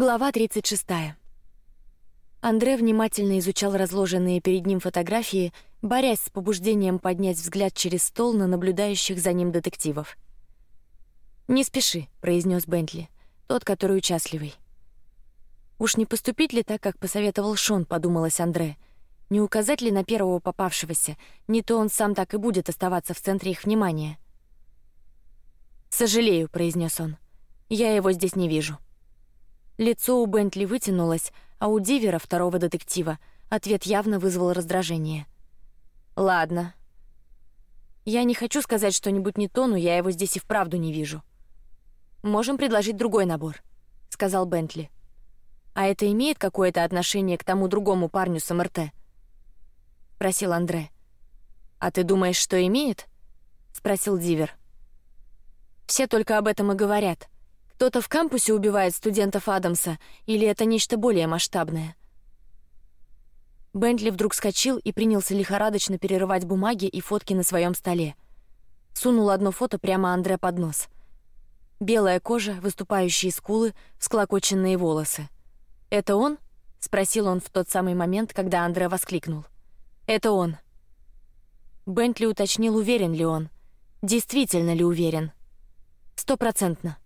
Глава 36. Андре внимательно изучал разложенные перед ним фотографии, борясь с побуждением поднять взгляд через стол на наблюдающих за ним детективов. Не спеши, произнес Бентли, тот, который участливый. Уж не поступить ли так, как посоветовал Шон, подумалось Андре. Не указать ли на первого попавшегося, не то он сам так и будет оставаться в центре их внимания. Сожалею, произнес он, я его здесь не вижу. Лицо у Бентли вытянулось, а у Дивера, второго детектива, ответ явно вызвал раздражение. Ладно. Я не хочу сказать что-нибудь не то, но я его здесь и вправду не вижу. Можем предложить другой набор, сказал Бентли. А это имеет какое-то отношение к тому другому парню с МРТ? Просил Андре. А ты думаешь, что имеет? Спросил Дивер. Все только об этом и говорят. Кто-то в кампусе убивает студентов Адамса, или это нечто более масштабное? Бентли вдруг скочил и принялся лихорадочно перерывать бумаги и фотки на своем столе. Сунул одно фото прямо Андре под нос. Белая кожа, выступающие скулы, всклокоченные волосы. Это он? спросил он в тот самый момент, когда Андре воскликнул. Это он. Бентли уточнил, уверен ли он, действительно ли уверен. Стопроцентно.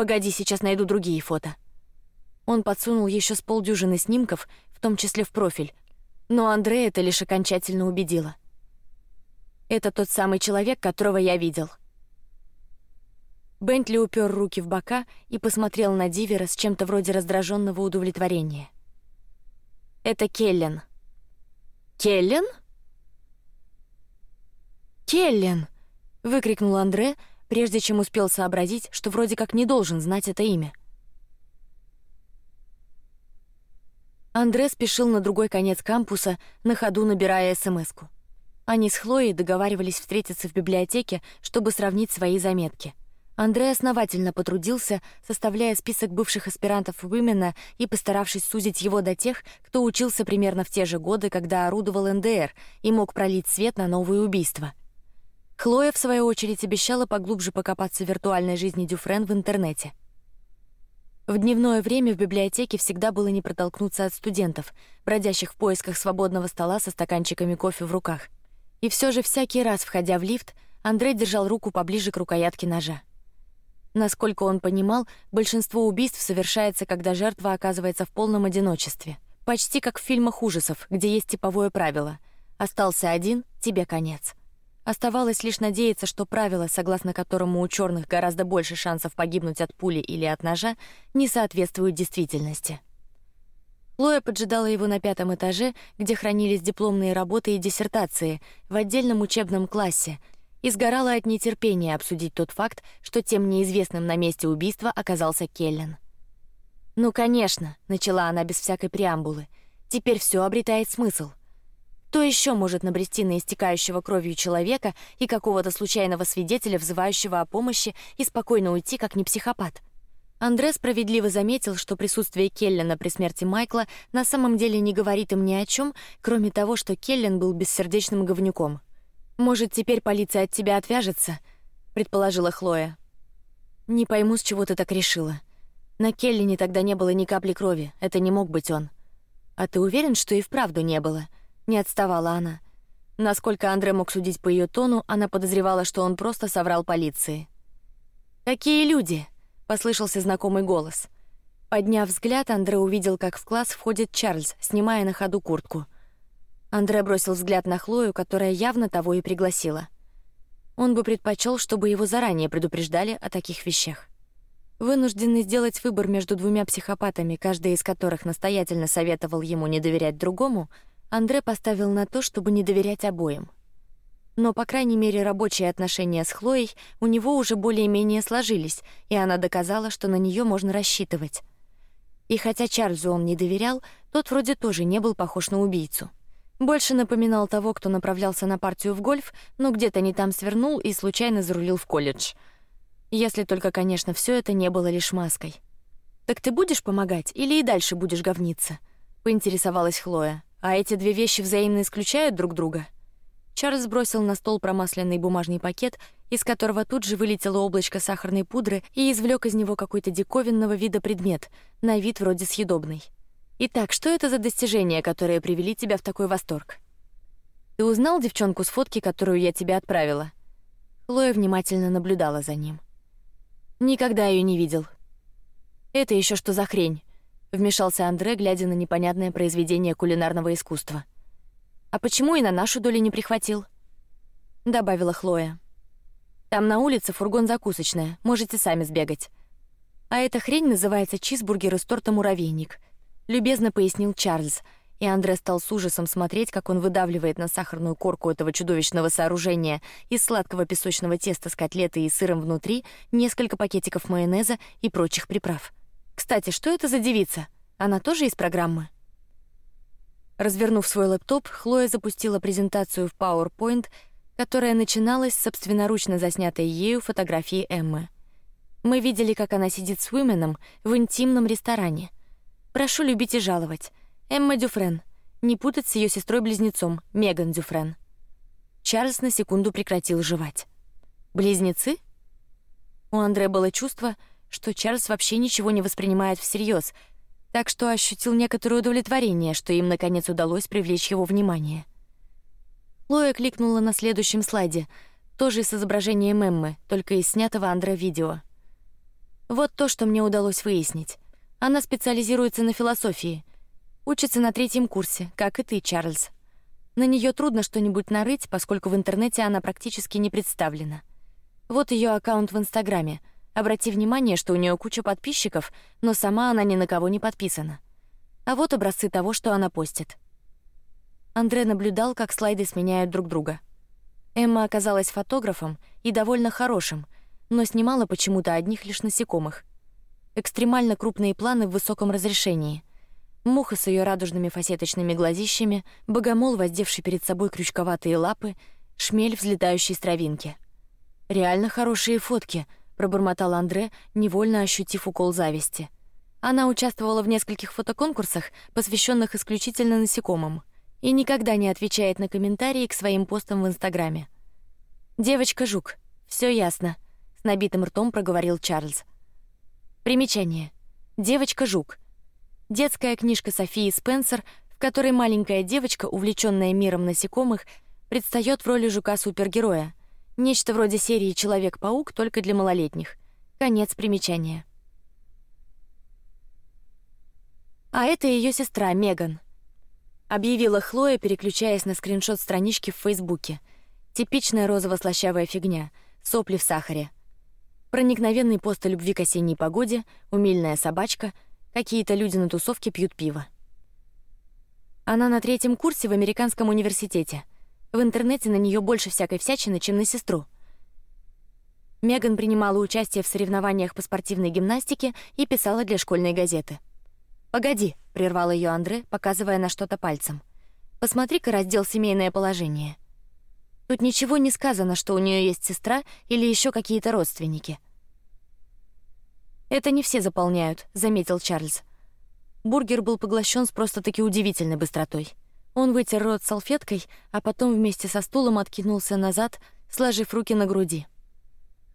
Погоди, сейчас найду другие фото. Он подсунул еще с полдюжины снимков, в том числе в профиль, но Андрея это лишь окончательно убедило. Это тот самый человек, которого я видел. Бентли упер руки в бока и посмотрел на Дивера с чем-то вроде раздраженного удовлетворения. Это Келлен. Келлен? Келлен! выкрикнул Андре, прежде чем успел сообразить, что вроде как не должен знать это имя. Андре спешил на другой конец кампуса, на ходу набирая СМСку. Они с Хлоей договаривались встретиться в библиотеке, чтобы сравнить свои заметки. Андре основательно потрудился, составляя список бывших аспирантов Уимена и постаравшись сузить его до тех, кто учился примерно в те же годы, когда орудовал НДР и мог пролить свет на новые убийства. Хлоя в свою очередь обещала поглубже покопаться в виртуальной жизни Дюфрен в интернете. В дневное время в библиотеке всегда было не протолкнуться от студентов, бродящих в поисках свободного стола со стаканчиками кофе в руках. И все же всякий раз, входя в лифт, Андрей держал руку поближе к рукоятке ножа. Насколько он понимал, большинство убийств совершается, когда жертва оказывается в полном одиночестве, почти как в фильмах ужасов, где есть типовое правило: остался один, тебе конец. Оставалось лишь надеяться, что правило, согласно которому у черных гораздо больше шансов погибнуть от пули или от ножа, не соответствует действительности. Лоя поджидала его на пятом этаже, где хранились дипломные работы и диссертации, в отдельном учебном классе, и сгорала от нетерпения обсудить тот факт, что тем неизвестным на месте убийства оказался Келлен. Ну, конечно, начала она без всякой преамбулы. Теперь все обретает смысл. Кто еще может набрести на истекающего кровью человека и какого-то случайного свидетеля, взывающего о помощи, и спокойно уйти, как не психопат? Андре справедливо заметил, что присутствие Келлена при смерти Майкла на самом деле не говорит им ни о чем, кроме того, что Келлен был бессердечным говнюком. Может, теперь полиция от тебя отвяжется, предположила Хлоя. Не пойму, с чего ты так решила. На Келлене тогда не было ни капли крови, это не мог быть он. А ты уверен, что и вправду не было? Не отставала она. Насколько Андре мог судить по ее тону, она подозревала, что он просто соврал полиции. Какие люди? Послышался знакомый голос. Подняв взгляд, Андре увидел, как в класс входит Чарльз, снимая на ходу куртку. Андре бросил взгляд на Хлою, которая явно того и пригласила. Он бы предпочел, чтобы его заранее предупреждали о таких вещах. Вынужденный сделать выбор между двумя психопатами, каждый из которых настоятельно советовал ему не доверять другому, Андре поставил на то, чтобы не доверять обоим. Но по крайней мере рабочие отношения с Хлоей у него уже более-менее сложились, и она доказала, что на нее можно рассчитывать. И хотя Чарльзу он не доверял, тот вроде тоже не был похож на убийцу. Больше напоминал того, кто направлялся на партию в гольф, но где-то не там свернул и случайно зарулил в колледж. Если только, конечно, все это не было лишь маской. Так ты будешь помогать или и дальше будешь говниться? Поинтересовалась Хлоя. А эти две вещи взаимно исключают друг друга. Чарльз бросил на стол промасленный бумажный пакет из которого тут же вылетело облачко сахарной пудры и извлек из него какой-то диковинного вида предмет, на вид вроде съедобный. Итак, что это за достижения, которые привели тебя в такой восторг? Ты узнал девчонку с фотки, которую я тебе отправила? Лоя внимательно наблюдала за ним. Никогда ее не видел. Это еще что за хрень? Вмешался Андре, глядя на непонятное произведение кулинарного искусства. А почему и на нашу долю не прихватил? Добавила Хлоя. Там на улице фургон закусочная, можете сами сбегать. А эта хрень называется чизбургер из торта муравейник. Любезно пояснил Чарльз, и Андре стал с ужасом смотреть, как он выдавливает на сахарную корку этого чудовищного сооружения из сладкого песочного теста с котлетой и сыром внутри несколько пакетиков майонеза и прочих приправ. Кстати, что это за девица? Она тоже из программы? Развернув свой лэптоп, Хлоя запустила презентацию в PowerPoint, которая начиналась с собственноручно заснятой ею фотографии Эммы. Мы видели, как она сидит с Уименом в интимном ресторане. Прошу любить и жаловать. Эмма Дюфрен. Не путать с ее сестрой-близнецом Меган Дюфрен. Чарльз на секунду прекратил жевать. Близнецы? У Андре было чувство, что Чарльз вообще ничего не воспринимает всерьез, так что ощутил некоторое удовлетворение, что им наконец удалось привлечь его внимание. Лоя кликнула на следующем слайде, тоже с изображением Эммы, только из снятого Андре видео. Вот то, что мне удалось выяснить. Она специализируется на философии, учится на третьем курсе, как и ты, Чарльз. На нее трудно что-нибудь нарыть, поскольку в интернете она практически не представлена. Вот ее аккаунт в Инстаграме. Обрати внимание, что у нее куча подписчиков, но сама она ни на кого не подписана. А вот образцы того, что она постит. Андре наблюдал, как слайды сменяют друг друга. Эмма оказалась фотографом и довольно хорошим, но снимала почему-то одних лишь насекомых. Экстремально крупные планы в высоком разрешении. Муха с ее радужными фасеточными глазищами, богомол, воздевший перед собой крючковатые лапы, шмель, взлетающий с травинки. Реально хорошие фотки, пробормотал Андре, невольно ощутив укол зависти. Она участвовала в нескольких фотоконкурсах, посвященных исключительно насекомым, и никогда не отвечает на комментарии к своим постам в Инстаграме. Девочка жук, все ясно, с набитым ртом проговорил Чарльз. Примечание: девочка жук. Детская книжка Софии Спенсер, в которой маленькая девочка, увлеченная миром насекомых, предстает в роли жука супергероя Нечто вроде серии Человек-паук, только для малолетних. Конец примечания. А это ее сестра Меган, объявила Хлоя, переключаясь на скриншот странички в Фейсбуке. Типичная розово-слащавая фигня, сопли в сахаре. Проникновенный пост о любви к осенней погоде, умильная собачка, какие-то люди на тусовке пьют пиво. Она на третьем курсе в американском университете. В интернете на нее больше всякой всячины, чем на сестру. Меган принимала участие в соревнованиях по спортивной гимнастике и писала для школьной газеты. Погоди, прервал ее Андре, показывая на что-то пальцем. Посмотри-ка раздел семейное положение. Тут ничего не сказано, что у нее есть сестра или еще какие-то родственники. Это не все заполняют, заметил Чарльз. Бургер был поглощен с просто-таки удивительной быстротой. Он вытер рот салфеткой, а потом вместе со стулом откинулся назад, сложив руки на груди.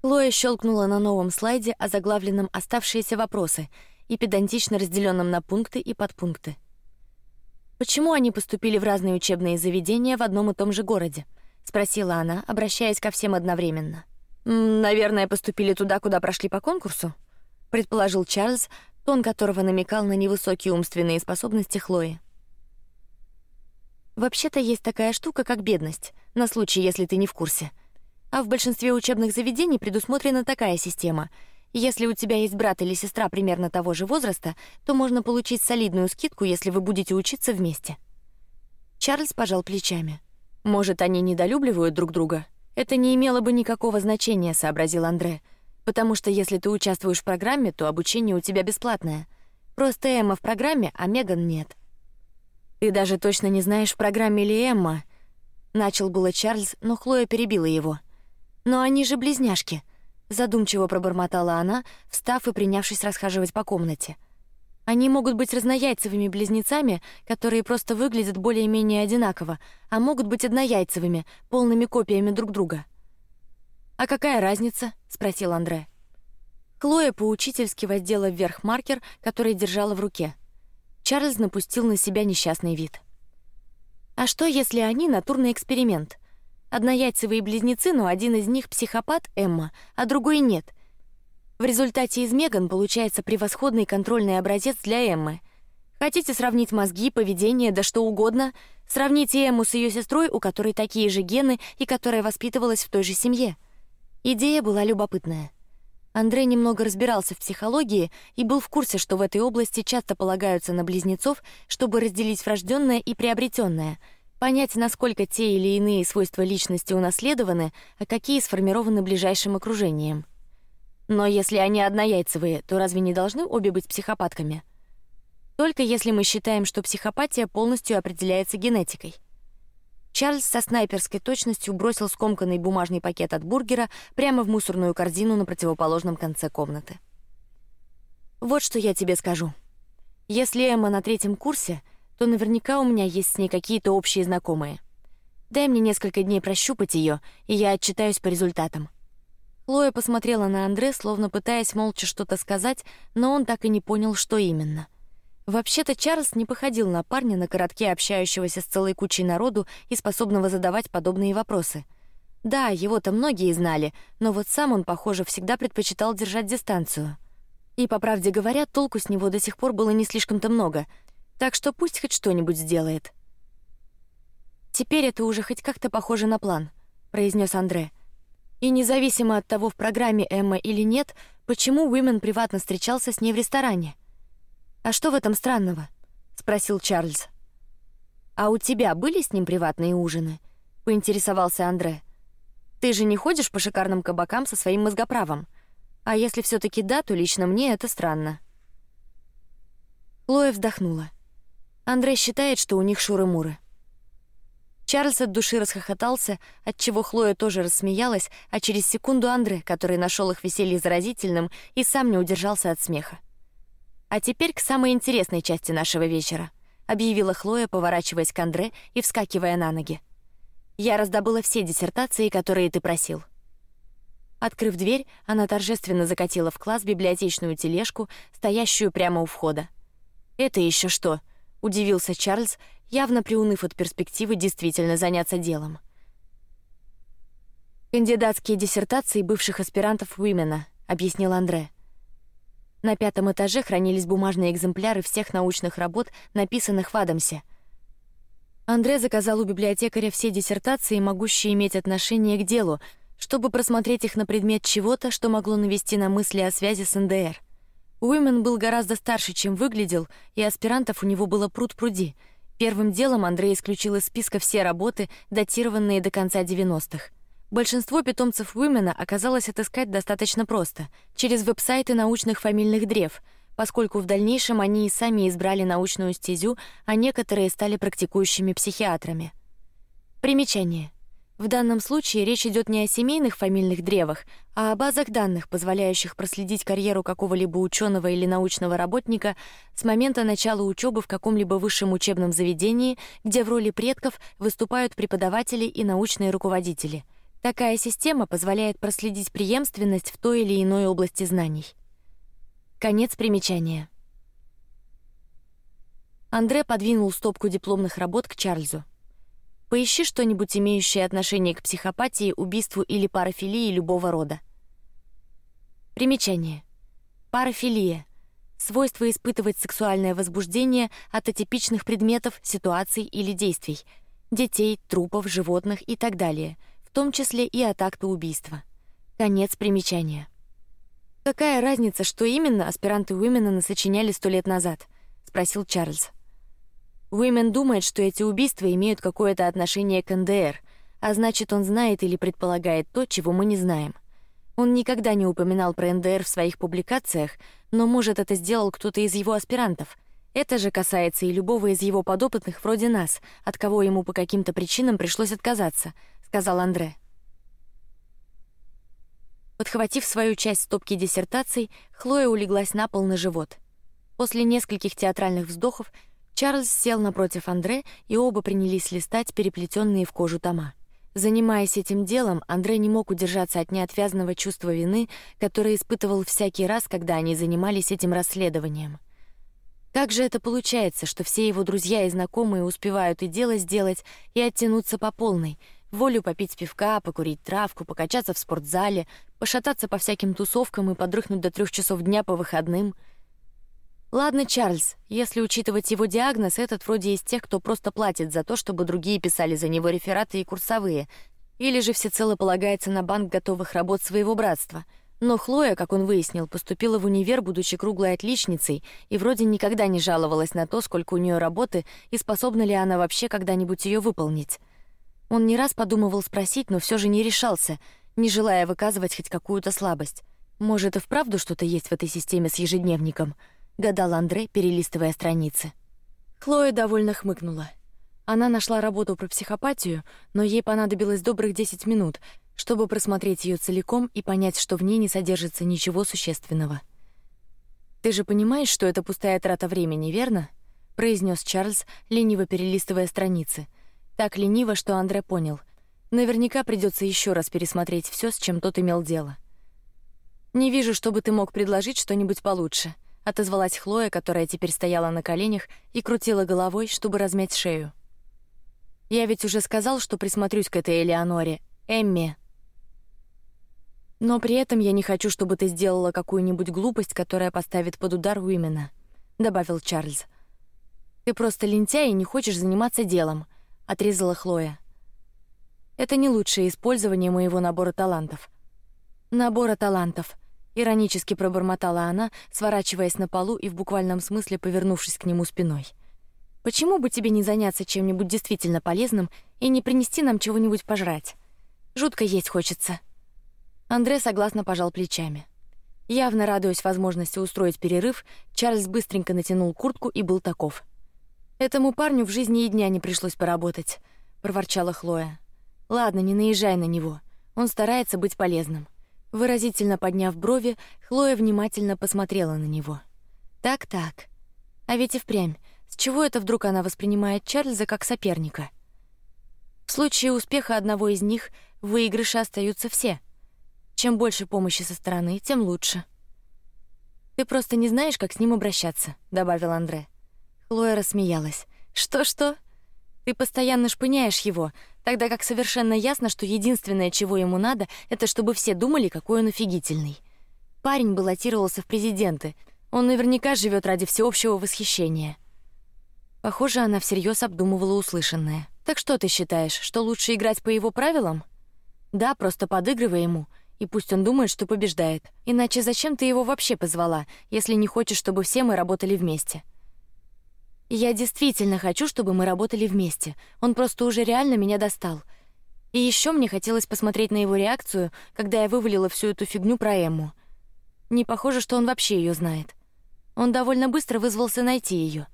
Лоя щелкнула на новом слайде, о заглавленном «Оставшиеся вопросы» и педантично разделенном на пункты и подпункты. Почему они поступили в разные учебные заведения в одном и том же городе? спросила она, обращаясь ко всем одновременно. Наверное, поступили туда, куда прошли по конкурсу, предположил Чарльз, тон которого намекал на невысокие умственные способности Хлои. Вообще-то есть такая штука, как бедность, на случай, если ты не в курсе. А в большинстве учебных заведений предусмотрена такая система. Если у тебя есть брат или сестра примерно того же возраста, то можно получить солидную скидку, если вы будете учиться вместе. Чарльз пожал плечами. Может, они недолюбливают друг друга? Это не имело бы никакого значения, сообразил Андре, потому что если ты участвуешь в программе, то обучение у тебя бесплатное. Просто Эмма в программе, а Меган нет. Ты даже точно не знаешь, в программе ли Эмма. Начал было Чарльз, но Хлоя перебила его. Но они же близняшки. Задумчиво пробормотала она, встав и принявшись расхаживать по комнате. Они могут быть разнояйцевыми близнецами, которые просто выглядят более-менее одинаково, а могут быть однояйцевыми, полными копиями друг друга. А какая разница? спросил Андре. Хлоя поучительски воздела вверх маркер, который держала в руке. Чарльз напустил на себя несчастный вид. А что, если они натурный эксперимент? Однояйцевые близнецы, но один из них психопат Эмма, а другой нет. В результате из Меган получается превосходный контрольный образец для Эммы. Хотите сравнить мозги, поведение, да что угодно? Сравните Эмму с ее сестрой, у которой такие же гены и которая воспитывалась в той же семье. Идея была любопытная. Андрей немного разбирался в психологии и был в курсе, что в этой области часто полагаются на близнецов, чтобы разделить врожденное и приобретенное, понять, насколько те или иные свойства личности унаследованы, а какие сформированы ближайшим окружением. Но если они однояйцевые, то разве не должны обе быть психопатками? Только если мы считаем, что психопатия полностью определяется генетикой. Чарльз со снайперской точностью бросил скомканный бумажный пакет от бургера прямо в мусорную корзину на противоположном конце комнаты. Вот что я тебе скажу. Если Эмма на третьем курсе, то наверняка у меня есть с ней какие-то общие знакомые. Дай мне несколько дней прощупать ее, и я отчитаюсь по результатам. Хлоя посмотрела на Андре, словно пытаясь молча что-то сказать, но он так и не понял, что именно. Вообще-то Чарльз не походил на парня на коротке общающегося с целой кучей народу и способного задавать подобные вопросы. Да, его-то многие знали, но вот сам он, похоже, всегда предпочитал держать дистанцию. И по правде говоря, толку с него до сих пор было не слишком-то много, так что пусть хоть что-нибудь сделает. Теперь это уже хоть как-то похоже на план, произнес Андре. И независимо от того, в программе Эмма или нет, почему Уимен приватно встречался с ней в ресторане. А что в этом странного? спросил Чарльз. А у тебя были с ним приватные ужины? поинтересовался Андре. Ты же не ходишь по шикарным кабакам со своим мозгоправом. А если все-таки да, то лично мне это странно. Хлоя вздохнула. Андре считает, что у них шуры-муры. Чарльз от души расхохотался, от чего Хлоя тоже рассмеялась, а через секунду Андре, который нашел их веселье заразительным, и сам не удержался от смеха. А теперь к самой интересной части нашего вечера, объявила Хлоя, поворачиваясь к Андре и вскакивая на ноги. Я раздобыла все диссертации, которые ты просил. Открыв дверь, она торжественно закатила в класс библиотечную тележку, стоящую прямо у входа. Это еще что? Удивился Чарльз, явно приуныв от перспективы действительно заняться делом. Кандидатские диссертации бывших аспирантов Уимена, объяснил Андре. На пятом этаже хранились бумажные экземпляры всех научных работ, написанных в Адамсе. Андре заказал у библиотекаря все диссертации, могущие иметь отношение к делу, чтобы просмотреть их на предмет чего-то, что могло навести на мысли о связи с НДР. Уимен был гораздо старше, чем выглядел, и аспирантов у него было пруд пруди. Первым делом Андрей исключил из списка все работы, датированные до конца 90-х. Большинство питомцев Уимена оказалось отыскать достаточно просто через веб-сайты научных фамильных древ, поскольку в дальнейшем они и сами избрали научную стезю, а некоторые стали практикующими психиатрами. Примечание: в данном случае речь идет не о семейных фамильных древах, а о базах данных, позволяющих проследить карьеру какого-либо ученого или научного работника с момента начала учебы в каком-либо высшем учебном заведении, где в роли предков выступают преподаватели и научные руководители. Такая система позволяет проследить преемственность в той или иной области знаний. Конец примечания. Андре подвинул стопку дипломных работ к Чарльзу. Поищи что-нибудь имеющее отношение к психопатии, убийству или парафилии любого рода. Примечание. Парафилия — свойство испытывать сексуальное возбуждение от атипичных предметов, ситуаций или действий, детей, трупов, животных и так далее — том числе и от акта убийства. Конец примечания. Какая разница, что именно аспиранты Уимена насочиняли сто лет назад? – спросил Чарльз. Уимен думает, что эти убийства имеют какое-то отношение к НДР, а значит, он знает или предполагает то, чего мы не знаем. Он никогда не упоминал про НДР в своих публикациях, но может это сделал кто-то из его аспирантов. Это же касается и любого из его подопытных вроде нас, от кого ему по каким-то причинам пришлось отказаться, сказал Андре. Подхватив свою часть стопки диссертаций, Хлоя улеглась на пол на живот. После нескольких театральных вздохов Чарльз сел напротив Андре, и оба принялись листать переплетенные в кожу тома. Занимаясь этим делом, Андрей не мог удержаться от неотвязного чувства вины, которое испытывал всякий раз, когда они занимались этим расследованием. Как же это получается, что все его друзья и знакомые успевают и дело сделать, и оттянуться по полной, волю попить пивка, покурить травку, покачаться в спортзале, пошататься по всяким тусовкам и подрыхнуть до трех часов дня по выходным? Ладно, Чарльз, если учитывать его диагноз, этот вроде из тех, кто просто платит за то, чтобы другие писали за него рефераты и курсовые, или же всецело полагается на банк готовых работ своего братства. Но Хлоя, как он выяснил, поступила в универ, будучи круглой отличницей, и вроде никогда не жаловалась на то, сколько у нее работы и способна ли она вообще когда-нибудь ее выполнить. Он не раз подумывал спросить, но все же не решался, не желая выказывать хоть какую-то слабость. Может, и вправду что-то есть в этой системе с ежедневником гадал Андре, перелистывая страницы. Хлоя довольно хмыкнула. Она нашла работу про психопатию, но ей понадобилось добрых десять минут, чтобы просмотреть ее целиком и понять, что в ней не содержится ничего существенного. Ты же понимаешь, что это пустая трата времени, верно? произнес Чарльз, лениво перелистывая страницы. Так лениво, что Андре понял. Наверняка придется еще раз пересмотреть все, с чем тот имел дело. Не вижу, чтобы ты мог предложить что-нибудь получше отозвалась Хлоя, которая теперь стояла на коленях и крутила головой, чтобы размять шею. Я ведь уже сказал, что присмотрюсь к этой Элеоноре, Эмме. Но при этом я не хочу, чтобы ты сделала какую-нибудь глупость, которая поставит под удар Уимена, добавил Чарльз. Ты просто лентяй и не хочешь заниматься делом, отрезала Хлоя. Это не лучшее использование моего набора талантов. Набора талантов Иронически пробормотала она, сворачиваясь на полу и в буквальном смысле повернувшись к нему спиной. Почему бы тебе не заняться чем-нибудь действительно полезным и не принести нам чего-нибудь пожрать? Жутко есть хочется. Андре согласно пожал плечами. Явно радуясь возможности устроить перерыв, Чарльз быстренько натянул куртку и был таков. Этому парню в жизни и дня не пришлось поработать, проворчала Хлоя. Ладно, не наезжай на него. Он старается быть полезным. Выразительно подняв брови, Хлоя внимательно посмотрела на него. Так, так. А ведь и впрямь. С чего это вдруг она воспринимает Чарльза как соперника? В случае успеха одного из них в выигрыше остаются все. Чем больше помощи со стороны, тем лучше. Ты просто не знаешь, как с ним обращаться, добавил Андре. Хлоя рассмеялась. Что что? Ты постоянно шпыняешь его, тогда как совершенно ясно, что единственное, чего ему надо, это чтобы все думали, какой он офигительный. Парень баллотировался в президенты. Он наверняка живет ради всеобщего восхищения. Похоже, она всерьез обдумывала услышанное. Так что ты считаешь, что лучше играть по его правилам? Да, просто подыгрывай ему, и пусть он думает, что побеждает. Иначе зачем ты его вообще позвала, если не хочешь, чтобы все мы работали вместе? Я действительно хочу, чтобы мы работали вместе. Он просто уже реально меня достал. И еще мне хотелось посмотреть на его реакцию, когда я вывалила всю эту фигню про Эмму. Не похоже, что он вообще ее знает. Он довольно быстро вызвался найти ее.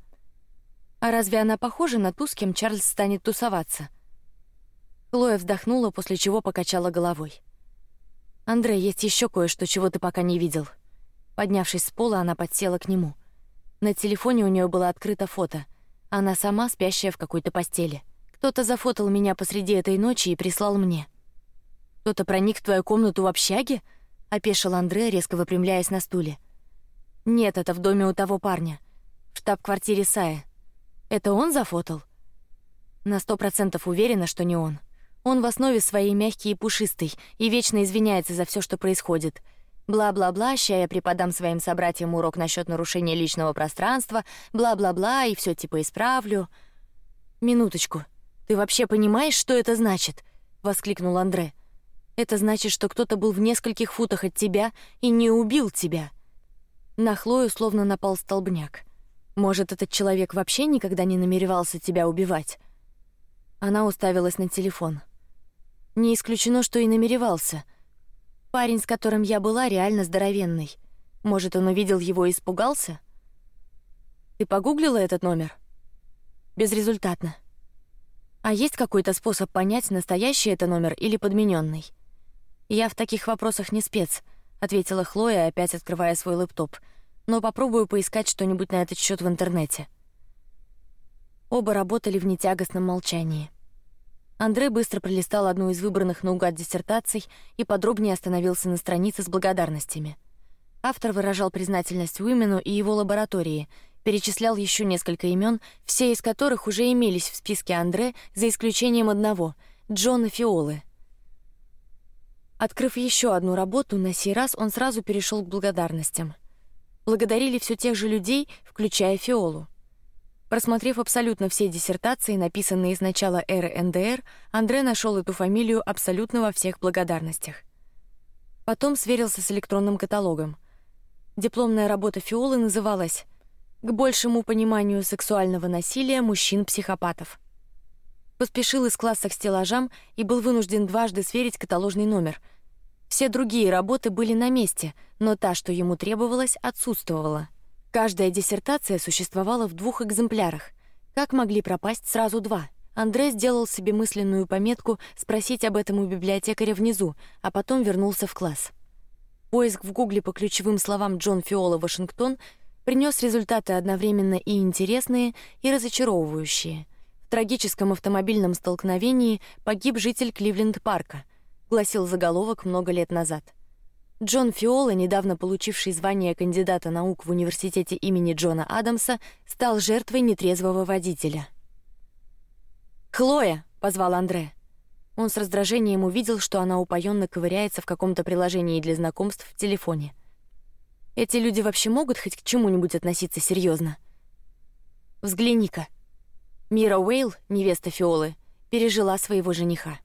А разве она похожа на ту, с кем Чарльз станет тусоваться? Хлоя вздохнула, после чего покачала головой. Андрей, есть еще кое-что, чего ты пока не видел. Поднявшись с пола, она подсела к нему. На телефоне у нее было открыто фото. Она сама спящая в какой-то постели. Кто-то зафотал меня посреди этой ночи и прислал мне. Кто-то проник в твою комнату в общаге? Опешил Андре, резко выпрямляясь на стуле. Нет, это в доме у того парня, в штаб-квартире Сая. Это он зафотал? На сто процентов уверена, что не он. Он в основе своей мягкий и пушистый и вечно извиняется за все, что происходит. Бла-бла-бла, ща я преподам своим собратьям урок насчет нарушения личного пространства, бла-бла-бла, и все типа исправлю. Минуточку, ты вообще понимаешь, что это значит? воскликнул Андре. Это значит, что кто-то был в нескольких футах от тебя и не убил тебя. На Хлою словно напал столбняк. Может, этот человек вообще никогда не намеревался тебя убивать? Она уставилась на телефон. Не исключено, что и намеревался. Парень, с которым я была, реально здоровенный. Может, он увидел его и испугался? Ты погуглила этот номер? Безрезультатно. А есть какой-то способ понять, настоящий это номер или подмененный? Я в таких вопросах не спец, ответила Хлоя, опять открывая свой лэптоп. Но попробую поискать что-нибудь на этот счет в интернете. Оба работали в нетягостном молчании. Андре быстро пролистал одну из выбранных наугад диссертаций и подробнее остановился на странице с благодарностями. Автор выражал признательность Уимену и его лаборатории, перечислял еще несколько имен, все из которых уже имелись в списке Андре, за исключением одного — Джона Фиолы. Открыв еще одну работу, на сей раз он сразу перешел к благодарностям. Благодарили все тех же людей, включая Фиолу. Просмотрев абсолютно все диссертации, написанные с начала эры НДР, Андре нашел эту фамилию абсолютно во всех благодарностях. Потом сверился с электронным каталогом. Дипломная работа Фиолы называлась к большему пониманию сексуального насилия мужчин-психопатов. Поспешил из класса к стеллажам и был вынужден дважды сверить каталожный номер. Все другие работы были на месте, но та, что ему требовалась, отсутствовала. Каждая диссертация существовала в двух экземплярах. Как могли пропасть сразу два? Андрей сделал себе мысленную пометку спросить об этом у библиотекаря внизу, а потом вернулся в класс. Поиск в Гугле по ключевым словам Джон Фиола Вашингтон принес результаты одновременно и интересные, и разочаровывающие. В трагическом автомобильном столкновении погиб житель Кливленд-парка, гласил заголовок много лет назад. Джон Фиола, недавно получивший звание кандидата наук в университете имени Джона Адамса, стал жертвой нетрезвого водителя. Хлоя, позвал Андре. Он с раздражением увидел, что она упоенно ковыряется в каком-то приложении для знакомств в телефоне. Эти люди вообще могут хоть к чему-нибудь относиться серьезно? Взгляни-ка. Мира Уэйл, невеста Фиолы, пережила своего жениха.